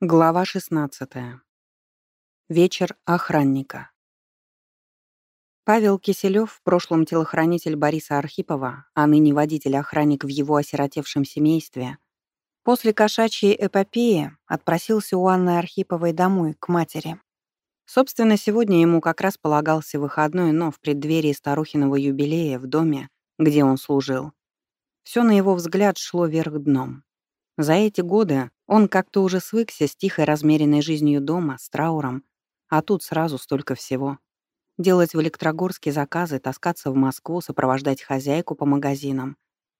Глава 16. Вечер охранника. Павел Киселёв, в прошлом телохранитель Бориса Архипова, а ныне водитель-охранник в его осиротевшем семействе, после кошачьей эпопеи отпросился у Анны Архиповой домой, к матери. Собственно, сегодня ему как раз полагался выходной, но в преддверии старухиного юбилея в доме, где он служил, все на его взгляд шло вверх дном. За эти годы он как-то уже свыкся с тихой размеренной жизнью дома, с трауром, а тут сразу столько всего. Делать в Электрогорске заказы, таскаться в Москву, сопровождать хозяйку по магазинам,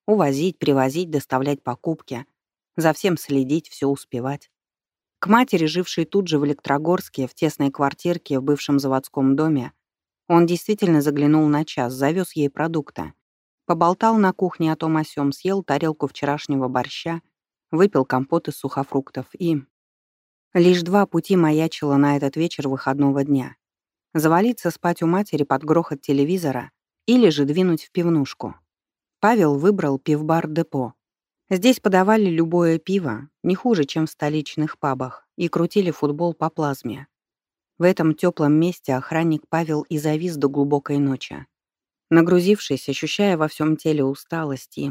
увозить, привозить, доставлять покупки, за всем следить, все успевать. К матери, жившей тут же в Электрогорске, в тесной квартирке в бывшем заводском доме, он действительно заглянул на час, завез ей продукты. Поболтал на кухне о том о сём, съел тарелку вчерашнего борща — выпил компот из сухофруктов и... Лишь два пути маячило на этот вечер выходного дня. Завалиться спать у матери под грохот телевизора или же двинуть в пивнушку. Павел выбрал пивбар «Депо». Здесь подавали любое пиво, не хуже, чем в столичных пабах, и крутили футбол по плазме. В этом теплом месте охранник Павел и завис до глубокой ночи. Нагрузившись, ощущая во всем теле усталость и...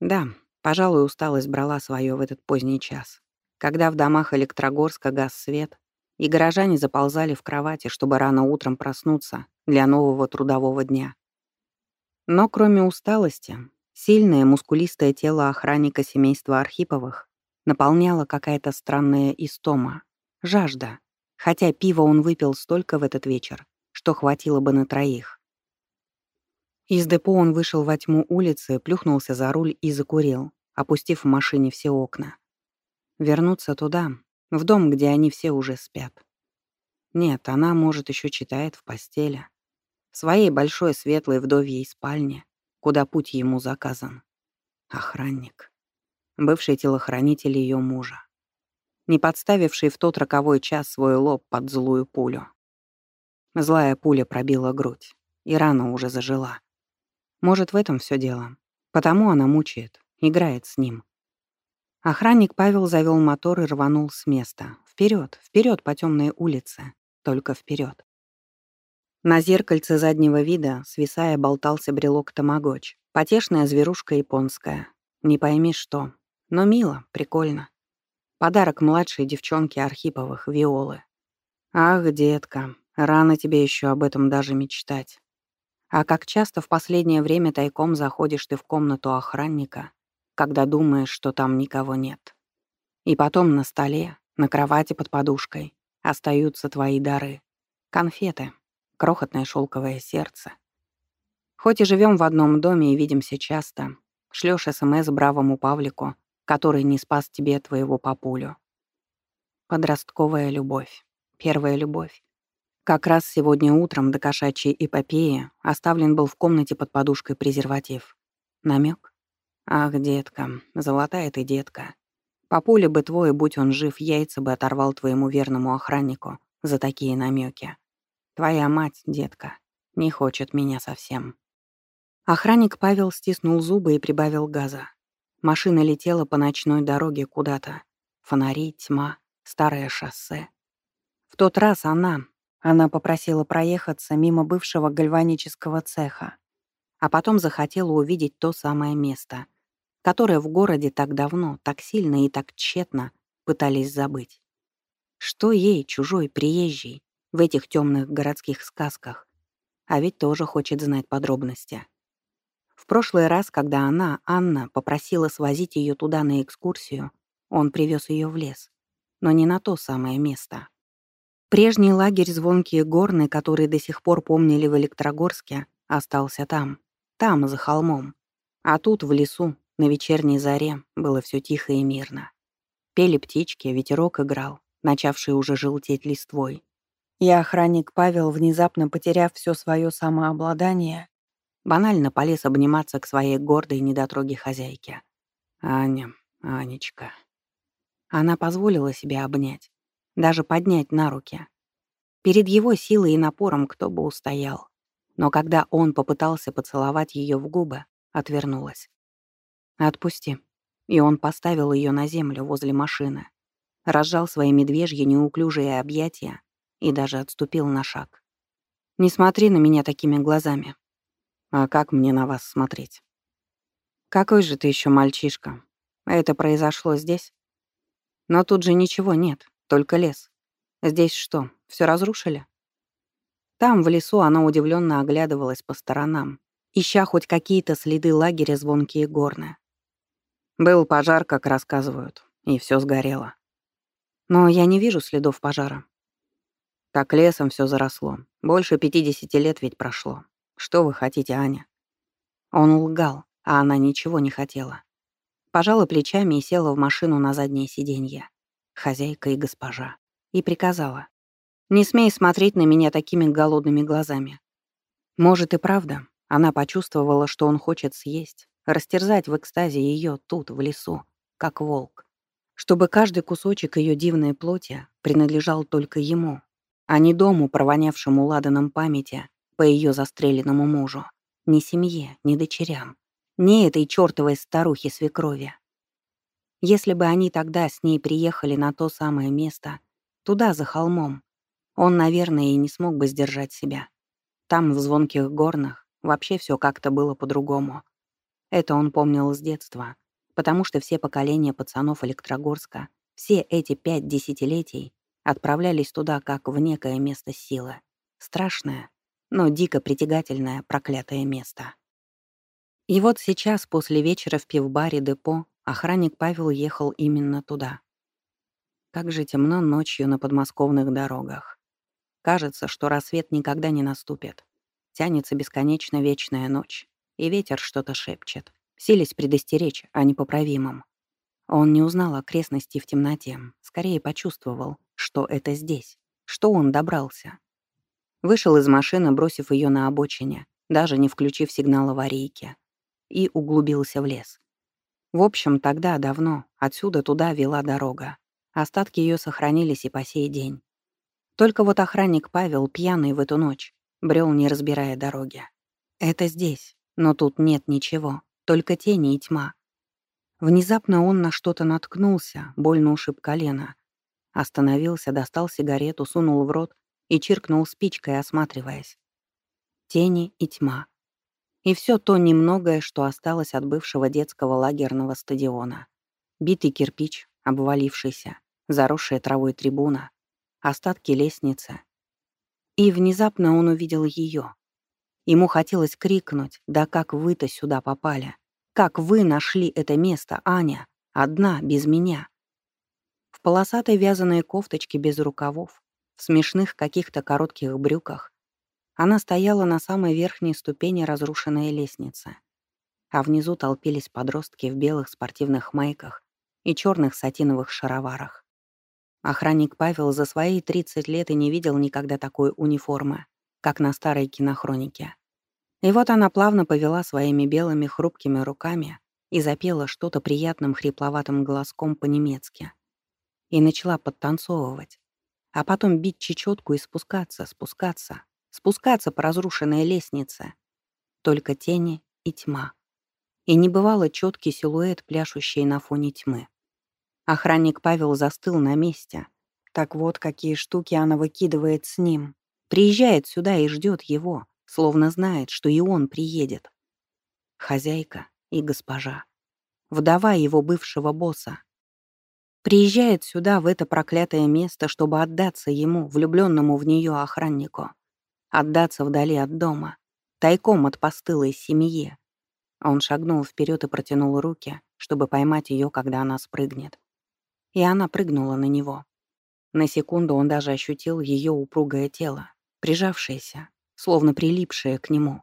Да, Пожалуй, усталость брала свое в этот поздний час, когда в домах Электрогорска гас свет, и горожане заползали в кровати, чтобы рано утром проснуться для нового трудового дня. Но кроме усталости, сильное мускулистое тело охранника семейства Архиповых наполняло какая-то странная истома, жажда, хотя пива он выпил столько в этот вечер, что хватило бы на троих. Из депо он вышел во тьму улицы, плюхнулся за руль и закурил, опустив в машине все окна. Вернуться туда, в дом, где они все уже спят. Нет, она, может, еще читает в постели. В своей большой светлой вдовьей спальне, куда путь ему заказан. Охранник. Бывший телохранитель ее мужа. Не подставивший в тот роковой час свой лоб под злую пулю. Злая пуля пробила грудь, и рана уже зажила. Может, в этом все дело. Потому она мучает, играет с ним. Охранник Павел завел мотор и рванул с места. Вперед, вперед по темной улице. Только вперед. На зеркальце заднего вида, свисая, болтался брелок тамагоч. Потешная зверушка японская. Не пойми что. Но мило, прикольно. Подарок младшей девчонке Архиповых, Виолы. Ах, детка, рано тебе еще об этом даже мечтать. А как часто в последнее время тайком заходишь ты в комнату охранника, когда думаешь, что там никого нет. И потом на столе, на кровати под подушкой остаются твои дары. Конфеты, крохотное шелковое сердце. Хоть и живем в одном доме и видимся часто, шлёшь СМС бравому Павлику, который не спас тебе твоего папулю. Подростковая любовь. Первая любовь. Как раз сегодня утром до кошачьей эпопеи оставлен был в комнате под подушкой презерватив. Намек? Ах, детка, золотая ты детка. Папуля бы твой, будь он жив, яйца бы оторвал твоему верному охраннику за такие намеки. Твоя мать, детка, не хочет меня совсем. Охранник Павел стиснул зубы и прибавил газа. Машина летела по ночной дороге куда-то. Фонари, тьма, старое шоссе. В тот раз она, она попросила проехаться мимо бывшего гальванического цеха, а потом захотела увидеть то самое место, которое в городе так давно, так сильно и так тщетно пытались забыть. Что ей, чужой, приезжий, в этих темных городских сказках? А ведь тоже хочет знать подробности. В прошлый раз, когда она, Анна, попросила свозить ее туда на экскурсию, он привез ее в лес, но не на то самое место. Прежний лагерь «Звонкие горны», который до сих пор помнили в Электрогорске, остался там, там, за холмом. А тут, в лесу, на вечерней заре, было все тихо и мирно. Пели птички, ветерок играл, начавший уже желтеть листвой. И охранник Павел, внезапно потеряв все свое самообладание, банально полез обниматься к своей гордой недотроге хозяйке. «Аня, Анечка». Она позволила себе обнять, даже поднять на руки. Перед его силой и напором кто бы устоял. Но когда он попытался поцеловать ее в губы, отвернулась. «Отпусти». И он поставил ее на землю возле машины. разжал свои медвежьи неуклюжие объятия и даже отступил на шаг. «Не смотри на меня такими глазами». «А как мне на вас смотреть?» «Какой же ты еще мальчишка? Это произошло здесь?» «Но тут же ничего нет, только лес. Здесь что, все разрушили?» Там, в лесу, она удивленно оглядывалась по сторонам, ища хоть какие-то следы лагеря звонкие горны. Был пожар, как рассказывают, и все сгорело. Но я не вижу следов пожара. Так лесом все заросло. Больше 50 лет ведь прошло. Что вы хотите, Аня? Он лгал, а она ничего не хотела. Пожала плечами и села в машину на заднее сиденье. Хозяйка и госпожа. И приказала. «Не смей смотреть на меня такими голодными глазами». Может и правда, она почувствовала, что он хочет съесть, растерзать в экстазе ее тут, в лесу, как волк. Чтобы каждый кусочек ее дивной плоти принадлежал только ему, а не дому, провонявшему ладаном памяти по ее застреленному мужу, ни семье, ни дочерям, ни этой чертовой старухе-свекрови. Если бы они тогда с ней приехали на то самое место, туда, за холмом, он, наверное, и не смог бы сдержать себя. Там, в звонких горнах, вообще все как-то было по-другому. Это он помнил с детства, потому что все поколения пацанов Электрогорска, все эти пять десятилетий отправлялись туда как в некое место силы. Страшное, но дико притягательное проклятое место. И вот сейчас, после вечера в пивбаре депо, охранник Павел ехал именно туда. Как же темно ночью на подмосковных дорогах. Кажется, что рассвет никогда не наступит. Тянется бесконечно вечная ночь и ветер что-то шепчет, силясь предостеречь о непоправимом. Он не узнал окрестности в темноте, скорее почувствовал, что это здесь, что он добрался. Вышел из машины, бросив ее на обочине, даже не включив сигнал аварийки, и углубился в лес. В общем, тогда, давно, отсюда туда вела дорога. Остатки ее сохранились и по сей день. Только вот охранник Павел, пьяный в эту ночь, брел, не разбирая дороги. Это здесь, но тут нет ничего, только тени и тьма. Внезапно он на что-то наткнулся, больно ушиб колено. Остановился, достал сигарету, сунул в рот и чиркнул спичкой, осматриваясь. Тени и тьма. И все то немногое, что осталось от бывшего детского лагерного стадиона. Битый кирпич, обвалившийся, заросшая травой трибуна, остатки лестницы. И внезапно он увидел ее, Ему хотелось крикнуть, да как вы-то сюда попали? Как вы нашли это место, Аня? Одна, без меня. В полосатой вязаной кофточке без рукавов, в смешных каких-то коротких брюках, она стояла на самой верхней ступени разрушенной лестницы. А внизу толпились подростки в белых спортивных майках и черных сатиновых шароварах. Охранник Павел за свои 30 лет и не видел никогда такой униформы как на старой кинохронике. И вот она плавно повела своими белыми хрупкими руками и запела что-то приятным хрипловатым голоском по-немецки. И начала подтанцовывать, а потом бить чечетку и спускаться, спускаться, спускаться по разрушенной лестнице. Только тени и тьма. И не бывало четкий силуэт, пляшущий на фоне тьмы. Охранник Павел застыл на месте. Так вот, какие штуки она выкидывает с ним. Приезжает сюда и ждет его, словно знает, что и он приедет. Хозяйка и госпожа. Вдова его бывшего босса. Приезжает сюда, в это проклятое место, чтобы отдаться ему, влюбленному в нее охраннику. Отдаться вдали от дома, тайком от постылой семьи. Он шагнул вперед и протянул руки, чтобы поймать ее, когда она спрыгнет. И она прыгнула на него. На секунду он даже ощутил ее упругое тело, прижавшееся, словно прилипшее к нему.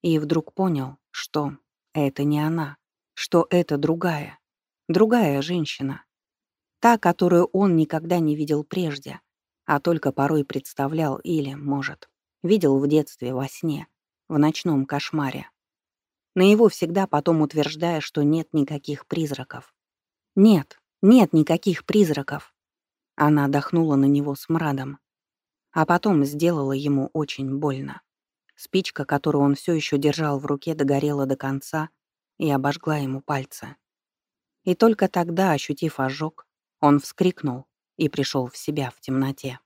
И вдруг понял, что это не она, что это другая, другая женщина. Та, которую он никогда не видел прежде, а только порой представлял или, может, видел в детстве во сне, в ночном кошмаре. На его всегда потом утверждая, что нет никаких призраков. Нет, нет никаких призраков. Она отдохнула на него с мрадом, а потом сделала ему очень больно. Спичка, которую он все еще держал в руке, догорела до конца и обожгла ему пальцы. И только тогда, ощутив ожог, он вскрикнул и пришел в себя в темноте.